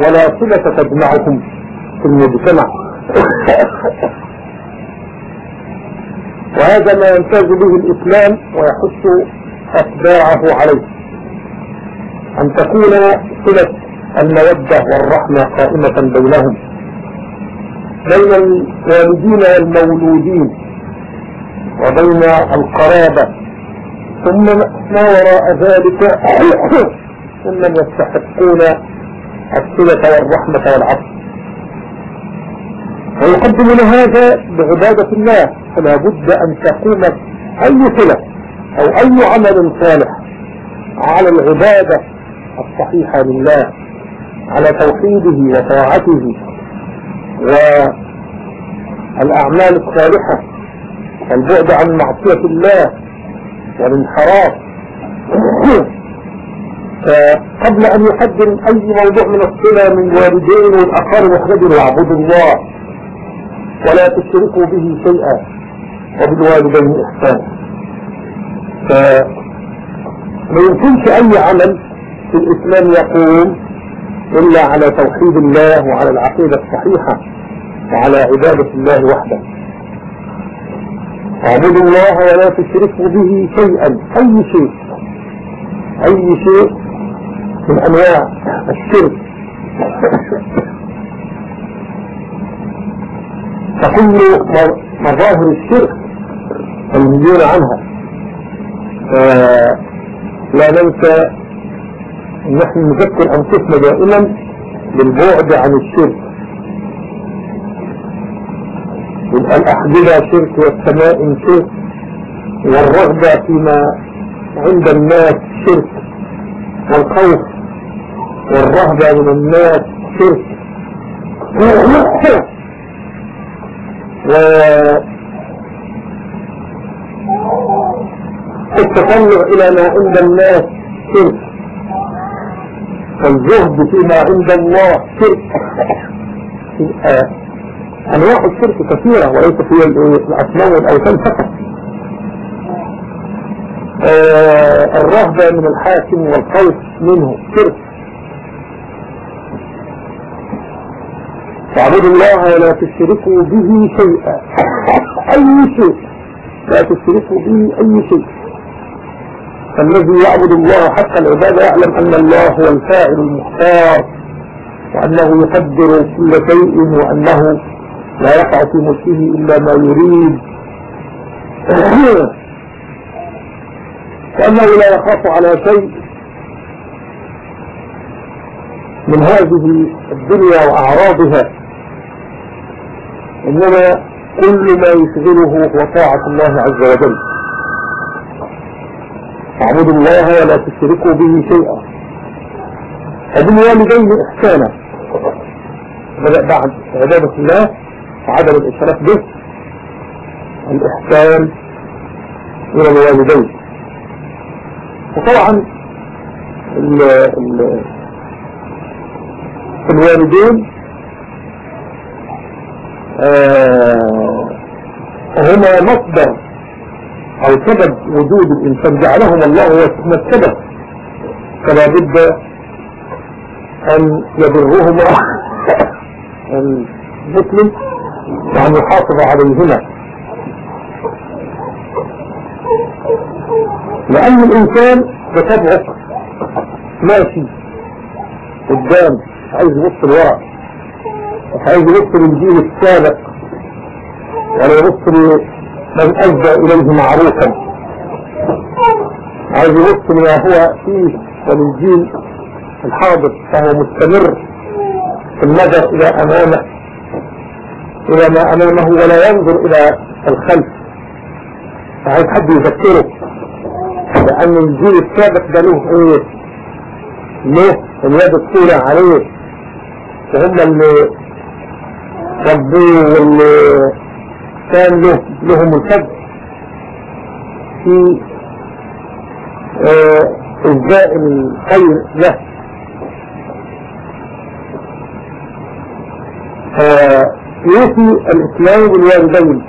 ولا صلة تجمعكم في المجتمع. وهذا ما يمتاز به الإسلام ويحث أتباعه عليه. أن تكون صلة المودة والرحمة قائمة بينهم. بين الوالدين والمولودين وبين القرابة. ثم ما وراء ذلك ممن يستحقون الصلة والرحمة والعطف ويقدمون هذا بعبادة الله فلا بد أن تقوم أي صلة أو أي عمل صالح على العبادة الصحيحة لله على توحيده وطاعته والأعمال الصالحة والبعد عن معصية الله والانحراف فقبل أن يقدم أي موضوع من الصلة من والدين والأقارب وحدد يعبدوا الله ولا تشركوا به شيئا وبالوالدين إحسانا. فما يمكنش أي عمل في الإسلام يقوم إلا على توحيد الله وعلى العقيدة الصحيحة وعلى عبادة الله وحده. اعبدوا الله ولا تشركوا به شيئا. أي شيء؟ أي شيء من أنواع الشرك؟ فكل مظاهر الشرك المليون عنها. لا ننسى نحن نذكر أنفسنا دائما بالبعد عن الشرك. يبقى الأحجبة شرك والسماء شرك والرغبة فيما عند الناس شرك والخوف والرهبة من الناس شرك. والتطلع إلى ما عند الناس شرك والزهد فيما عند الله شرك. أنواع الشرك كثيرة وليس في الأسماء والأوثان فقط. آه الرهبة من الحاكم والخوف منه شرك. فاعبدوا الله ولا تشركوا به شيئا. أي شيء لا تشركوا به أي شيء. فالذي يعبد الله حق العبادة يعلم أن الله هو الفاعل المختار وأنه يقدر كل شيء وأنه لا يقع في ملكه إلا ما يريد. وأنه لا يخاف على شيء من هذه الدنيا وأعراضها. إنما كل ما يشغله هو طاعة الله عز وجل. اعبدوا الله ولا تشركوا به شيئا. وبالوالدين إحسانا. بدأ بعد عبادة الله. وعدم الإشراك به. الإحسان إلى الوالدين. وطبعا ال ال الوالدين آه هما مصدر أو سبب وجود الإنسان. جعلهم الله هو السبب. فلا بد أن يبرهما المسلم وان يحافظ عليهما. لأن الإنسان بطبعه ماشي. قدام. عايز يبص لورا. عايز يبص للجيل السابق. ولا يبص لمن أدى إليه معروفا. عايز يبص لما هو فيه وللجيل الحاضر. فهو مستمر في النظر إلى أمامه. إلى ما أمامه ولا ينظر إلى الخلف. فعايز حد يذكره لأن الجيل السابق ده له إيه؟ له اليد الطولة عليه. وهم اللي ربوه واللي كان له لهم الفضل. في إجزاء الخير له يوفي الإسلام بالوالدين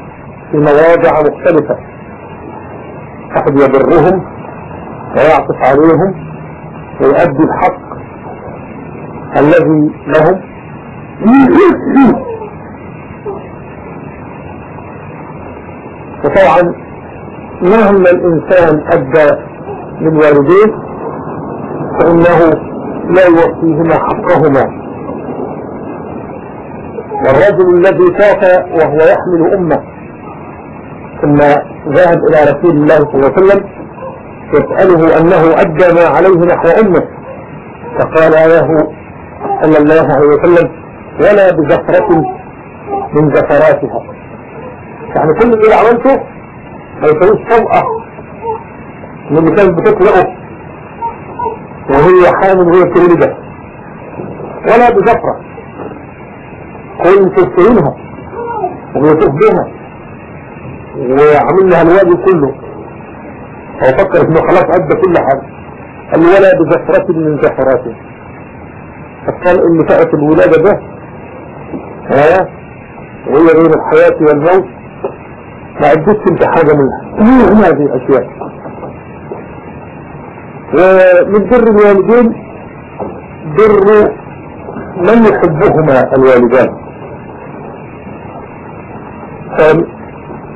في مواضع مختلفة. أحد يبرهم ويعطف عليهم ويؤدي الحق الذي لهم. وطبعا مهما الإنسان أدى من والديه فإنه لا يوفيهما حقهما. والرجل الذي طاف وهو يحمل أمه. ثم ذهب إلى رسول الله صلى الله عليه وسلم يسأله أنه أدى ما عليه نحو أمه. فقال له صلى الله عليه وسلم ولا بزفرة من زفراتها. يعني كل اللي عملته ما يسويش طبقة من اللي كانت بتطلقه وهي حامل وهي تولده ولا بزفرة. كل تستوينها ويطوف بها وعمل لها الواجب كله. هو فكر إنه خلاص ادى كل حاجة. قال ولا بزفرة من زفراته فقال إن فئة الولادة ده ها وهي بين الحياة والموت ما عدتش أنت حاجة منها. من هذه الأشياء. ومن بر الوالدين بر من يحبهما الوالدان.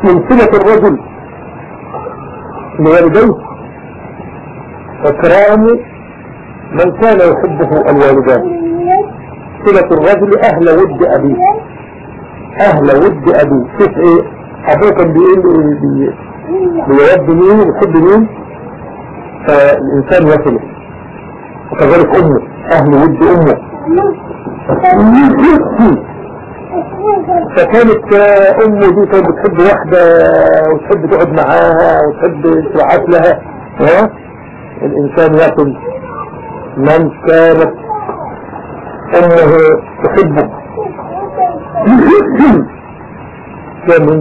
من صلة الرجل لوالديه إكرام من كان يحبه الوالدان. صلة الرجل أهل ود أبيه. أهل ود أبيه. شوف إيه أبوه كان بيقول بي بيود مين ويحب مين؟ فالإنسان يصله وكذلك أمه أهل ود أمه. فكانت امه دي كانت بتحب واحدة وتحب تقعد معاها وتحب تبعت لها. ها؟ الإنسان يأكل من كانت أمه تحبه. كان من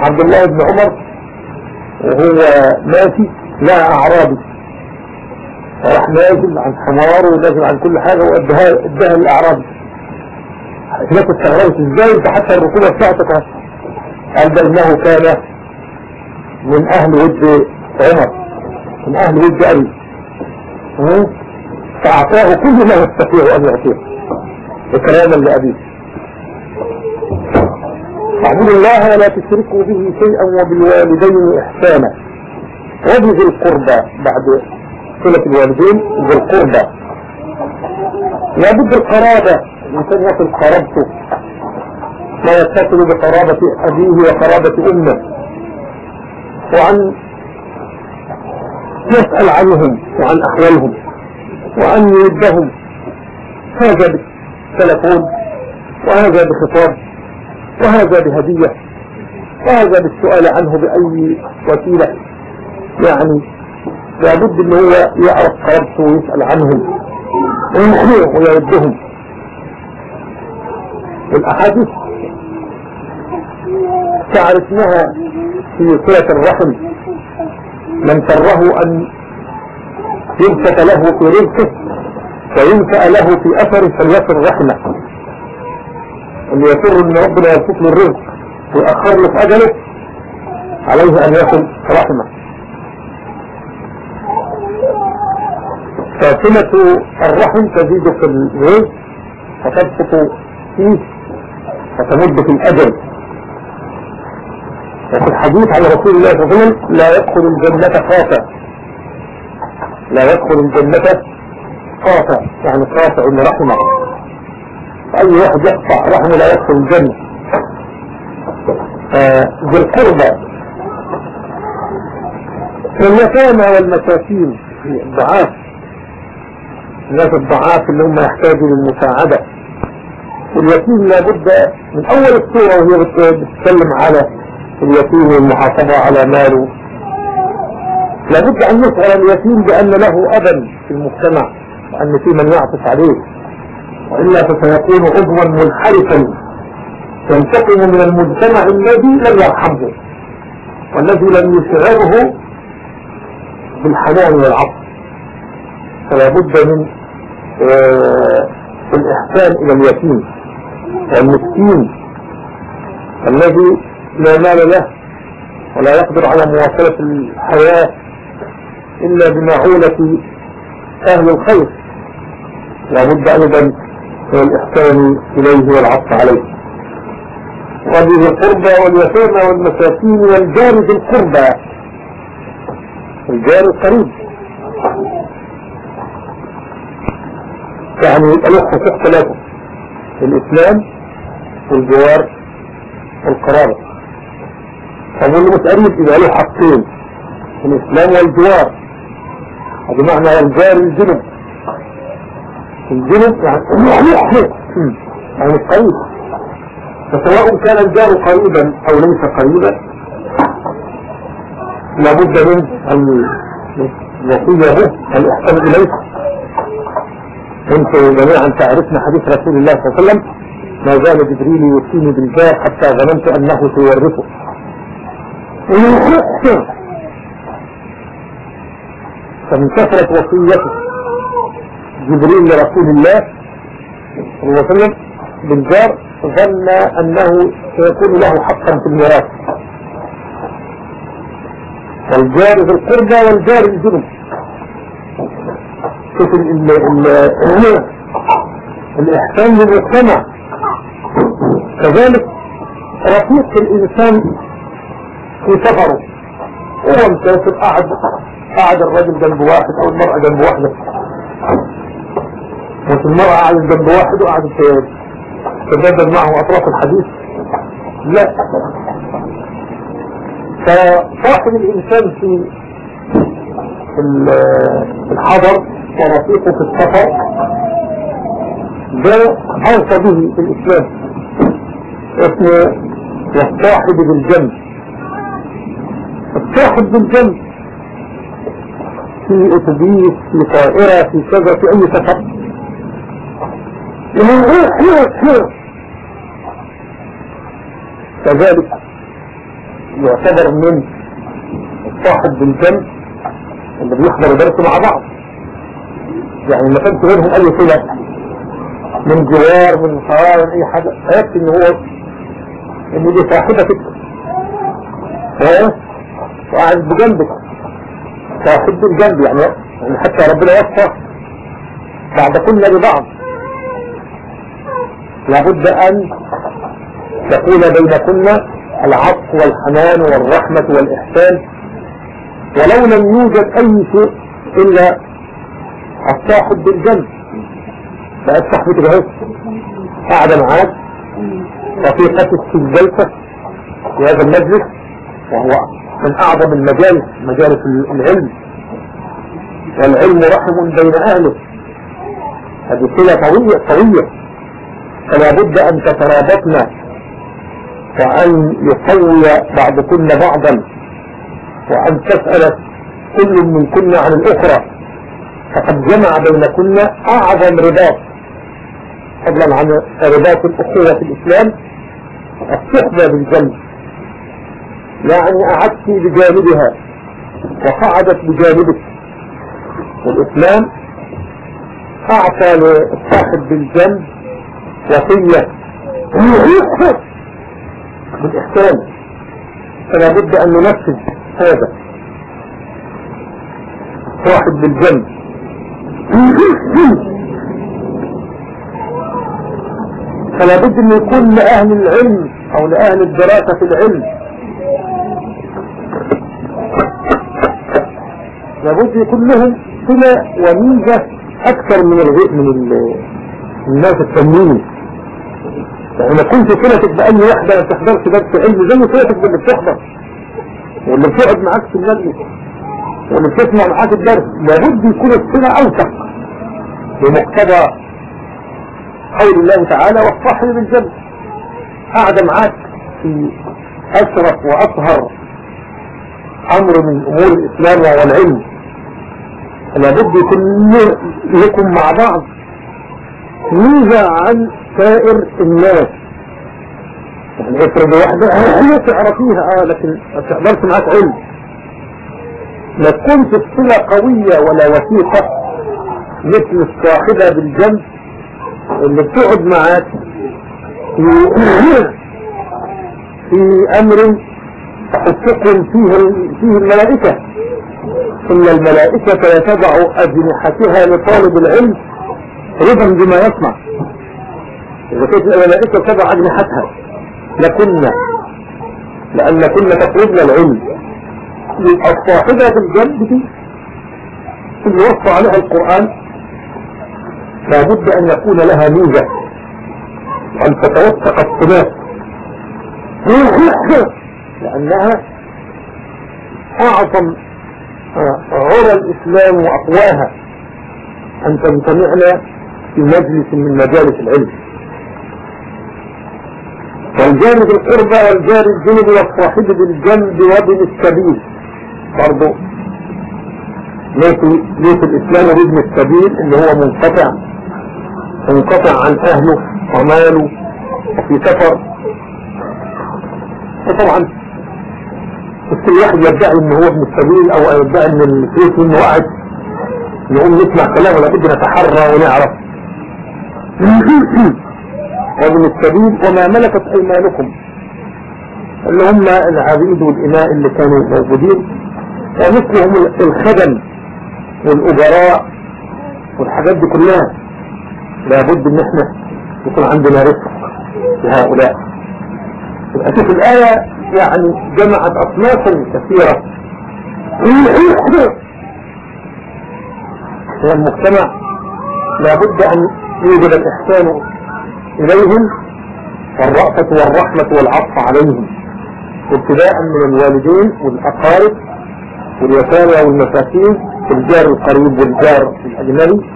وعبد الله بن عمر وهو ماشي لا أعرابي. نازل عن حمار ونازل عن كل حاجة وادها ادها الاعرابي هناك استغربت إزاي؟ انت حتى الركوبة بتاعتك قال ده إنه كان من أهل ود عمر. من أهل ود أبي. فأعطاه كل ما يستطيع أن يعطيه. إكراما لأبيه. اعبدوا الله ولا تشركوا به شيئا وبالوالدين إحسانا. وبذي القربى بعد صلة الوالدين ذي القربى. لابد القرابة الإنسان يصل قرابته ما يتصل بقرابة أبيه وقرابة أمه. وعن يسأل عنهم وعن أحوالهم وأن يودهم هذا بالتلفون وهذا بخطاب وهذا بهدية وهذا بالسؤال عنه بأي وسيلة. يعني لابد ان هو يعرف قرابته ويسأل عنهم ويردهم. والأحاديث تعرفناها في صلة الرحم. من سره أن يبسط له في رزقه وإن سأله في أثر فليصل رحمة. اللي يسر ان ربنا يرفق له الرزق ويأخر له في أجله عليه أن يصل رحمة. فصلة الرحم تزيد في الرزق فتبسط فيه فتمد في الأجل. وفي الحديث عن رسول الله صلى الله عليه وسلم لا يدخل الجنة قاطع لا يدخل الجنة قاطع يعني قاطع من رحمه. أي واحد يقطع رحمه لا يدخل الجنة. ذي القربى. واليتامى والمساكين الضعاف. الناس الضعاف اللي هم يحتاجوا للمساعدة. اليتيم لابد من أول الصورة وهي بتتكلم على اليتيم والمحافظة على ماله. لابد أن يسأل اليتيم بأن له أبا في المجتمع وأن في من يعطف عليه. وإلا فسيكون عضوا منحرفا ينتقم من المجتمع الذي لم يرحمه والذي لم يشعره بالحنان والعطف. فلا بد من الإحسان إلى اليتيم. والمسكين الذي لا مال له ولا يقدر على مواصلة الحياة إلا بمعونة أهل الخير. لابد أيضا من الإحسان إليه والعطف عليه. وذي القربى واليتامى والمساكين والجار ذي القربى. الجار القريب. يعني له حقوق ثلاثة الإسلام والجوار والقرابة مش قريب يبقى له حقين الإسلام والجوار. هذا معنى الجار الجنب. الجنب يعني يعني قريب فسواء كان الجار قريبا أو ليس قريبا لابد من الوصية به الإحسان إليه. أنتم جميعا تعرفنا حديث رسول الله صلى الله عليه وسلم ما زال جبريل يوصيني بالجار حتى ظننت أنه سيورثه. فمن كثرة وصيته جبريل لرسول الله صلى الله عليه وسلم بالجار ظن أنه سيكون له حقا في الميراث. والجار ذي القربى والجار الجنب. ال الإحسان للمجتمع. كذلك رفيق الإنسان في سفره. هو مسافر قاعد قاعد الرجل جنب واحد أو المرأة جنب واحدة. مش المرأة قاعدة جنب واحد وقاعدة تتبادل معه أطراف الحديث. لا. فصاحب الإنسان في الحضر ورفيقه في السفر ده أوصى به الإسلام اسمه والصاحب بالجنب. الصاحب بالجنب في اتوبيس في طائرة في كذا في أي سفر. لمن كذلك يعتبر من الصاحب بالجنب اللي بيحضر درسه مع بعض. يعني ما كانش بينهم أي صلة. من جوار من حرارة من أي حاجة. فيكفي إن هو إن دي صاحبتك وقاعد بجنبك. صاحب بالجنب يعني. يعني حتى ربنا يوفى بعد كنا ببعض. لابد أن تكون بينكن العطف والحنان والرحمة والإحسان. ولو لم يوجد أي شيء إلا الصاحب بالجنب. بقت صاحبتك اهي قاعدة معاك. رفيقتك في الجلسة في هذا المجلس وهو من أعظم المجالس مجالس العلم. والعلم رحم بين أهله. هذه صلة قوية قوية. فلا بد أن تترابطنا. وأن يقوي بعضكن بعضا. وأن تسأل كل من كنا عن الأخرى. فقد جمع بينكن أعظم رباط. فضلا عن رباط الأخوة في الإسلام. الصحبة بالجنب يعني أعدت بجانبها وقعدت بجانبك. والإسلام أعطى للصاحب بالجنب وصية بالإحسان. فلا بد أن ننفذ هذا. صاحب بالجنب فلا بد ان يكون لاهل العلم أو لأهل الدراسة في العلم. لابد يكون لهم صلة وميزة أكثر من من الناس التنين يعني ما كنت صلتك بأي واحدة ما تحضرش درس علم زي صلتك باللي بتحضر واللي بتقعد معاك في المجلس واللي بتسمع معاك الدرس لابد يكون الصلة اوثق بمقتضى قول الله تعالى والصاحب بالجنة. قاعدة معاك في أشرف وأطهر أمر من أمور الإسلام والعلم. لابد يكون لكم مع بعض. ميزة عن سائر الناس؟ يعني افرض واحدة هي تعرفيها آه لكن ما تقدرش معاك علم. ما تكونش الصلة قوية ولا وثيقة. مثل الصاحبة بالجنب اللي بتقعد معاك. في في أمر تحقق فيه فيه الملائكة. إن الملائكة يتبع أجنحتها لطالب العلم رضا بما يسمع. إذا كانت الملائكة تبع أجنحتها لكنا لأن كنا تقربنا العلم. الصاحبة بالجنب دي اللي وصى عليها القرآن لابد أن يكون لها ميزة وأن تتوثق الصلاة لأنها أعظم عرى الإسلام وأقواها. أن تمتنعنا في مجلس من مجالس العلم. والجانب القربى والجار الجنب والصاحب بالجنب وابن السبيل. برضو ليس الإسلام وابن السبيل اللي هو منقطع. انقطع عن أهله وماله وفي سفر. وطبعا كل واحد يدعي إن هو ابن السبيل أو يدعي إن الفلوس منه وقعت نقوم نسمع كلامه لابد نتحرى ونعرف. وابن السبيل وما ملكت أيمانكم. اللي هم العبيد والإناء اللي كانوا موجودين ومثلهم الخدم والأجراء والحاجات دي كلها. لابد أن إحنا يكون عندنا رفق لهؤلاء شوف الآية يعني جمعت أصنافا كثيرة. هي المجتمع لابد أن يوجد الإحسان إليهم والرأفة والرحمة والعطف عليهم ابتداء من الوالدين والأقارب واليتامى والمساكين الجار القريب والجار الأجنبي.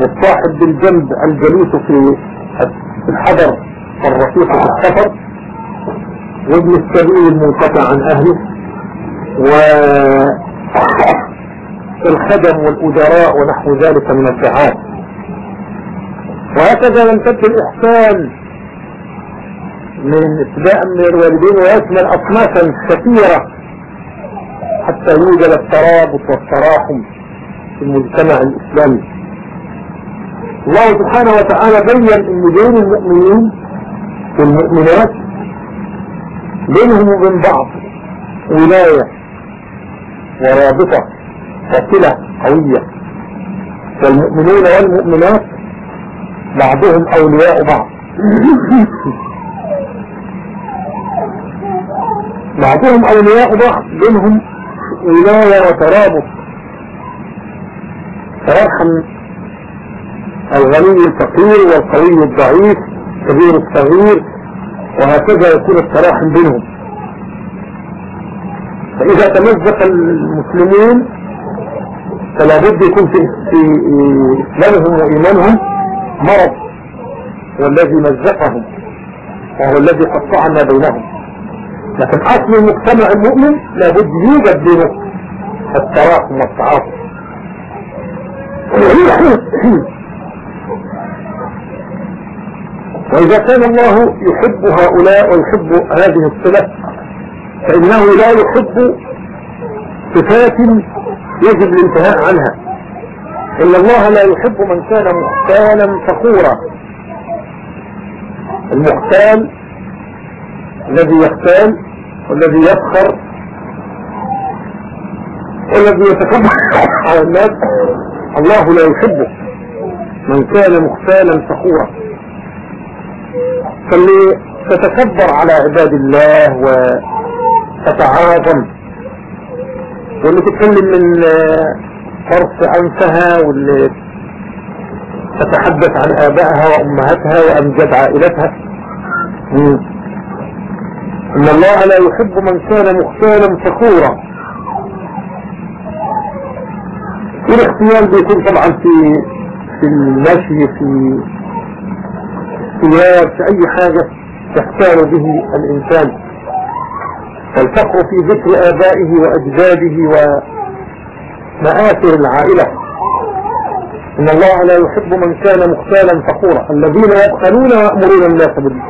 والصاحب بالجنب الجليس في الحضر والرفيق في السفر وابن السبيل المنقطع عن أهله. والخدم والأدراء ونحو ذلك من الدعاء. وهكذا يمتد الإحسان من ابتداء من الوالدين ويشمل أصنافا كثيرة حتى يوجد الترابط والتراحم في المجتمع الإسلامي. الله سبحانه وتعالى بين ان بين المؤمنين والمؤمنات بينهم وبين بعض ولاية ورابطة وصلة قوية. والمؤمنون والمؤمنات بعضهم أولياء بعض. بعضهم أولياء بعض بينهم ولاية وترابط. فيرحم الغني الفقير والقوي الضعيف كبير الصغير وهكذا يكون التراحم بينهم. فإذا تمزق المسلمين فلا بد يكون في, إسلامهم وإيمانهم مرض والذي مزقهم وهو الذي قطع ما بينهم. لكن أصل المجتمع المؤمن لابد يوجد بينه التراحم والتعاطف. وإذا كان الله يحب هؤلاء ويحب هذه الصلة فإنه لا يحب صفات يجب الانتهاء عنها. إن الله لا يحب من كان مختالا فخورا. المختال الذي يختال والذي يفخر والذي يتكبر على الناس الله لا يحبه من كان مختالا فخورا. فاللي تتكبر على عباد الله وتتعاظم واللي تتكلم من طرف أنفها واللي تتحدث عن آبائها وأمهاتها وأمجاد عائلتها. إن الله لا يحب من كان مختالا فخورا. الاختيار بيكون طبعا في في المشي في ثياب في أي حاجة تختار به الإنسان. والفقر في ذكر آبائه وأجداده ومآثر العائلة. إن الله لا يحب من كان مختالا فخورا. الذين يبخلون ويأمرون الناس بالله